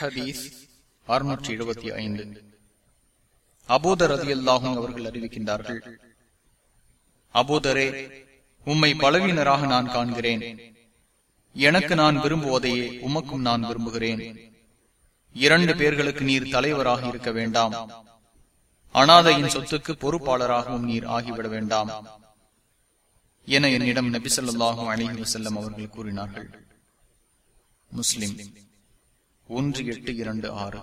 ஹதீஸ் அறுநூற்றி எழுபத்தி ஐந்து. அபூதர் அதி அல்லாஹும் அவர்கள் அறிவிக்கின்றார்கள். அபூதரே உம்மை பலவீனராக நான் காண்கிறேன். எனக்கு நான் விரும்புவதையே உமக்கும் நான் விரும்புகிறேன். இரண்டு பேர்களுக்கு நீர் தலைவராக இருக்க வேண்டாம். அனாதையின் சொத்துக்கு பொறுப்பாளராகவும் நீர் ஆகிவிட வேண்டாம். என என்னிடம் நபிசல்லாஹும் அலிஹி வசல்லம் அவர்கள் கூறினார்கள். முஸ்லிம். ஒன்று எட்டு இரண்டு ஆறு.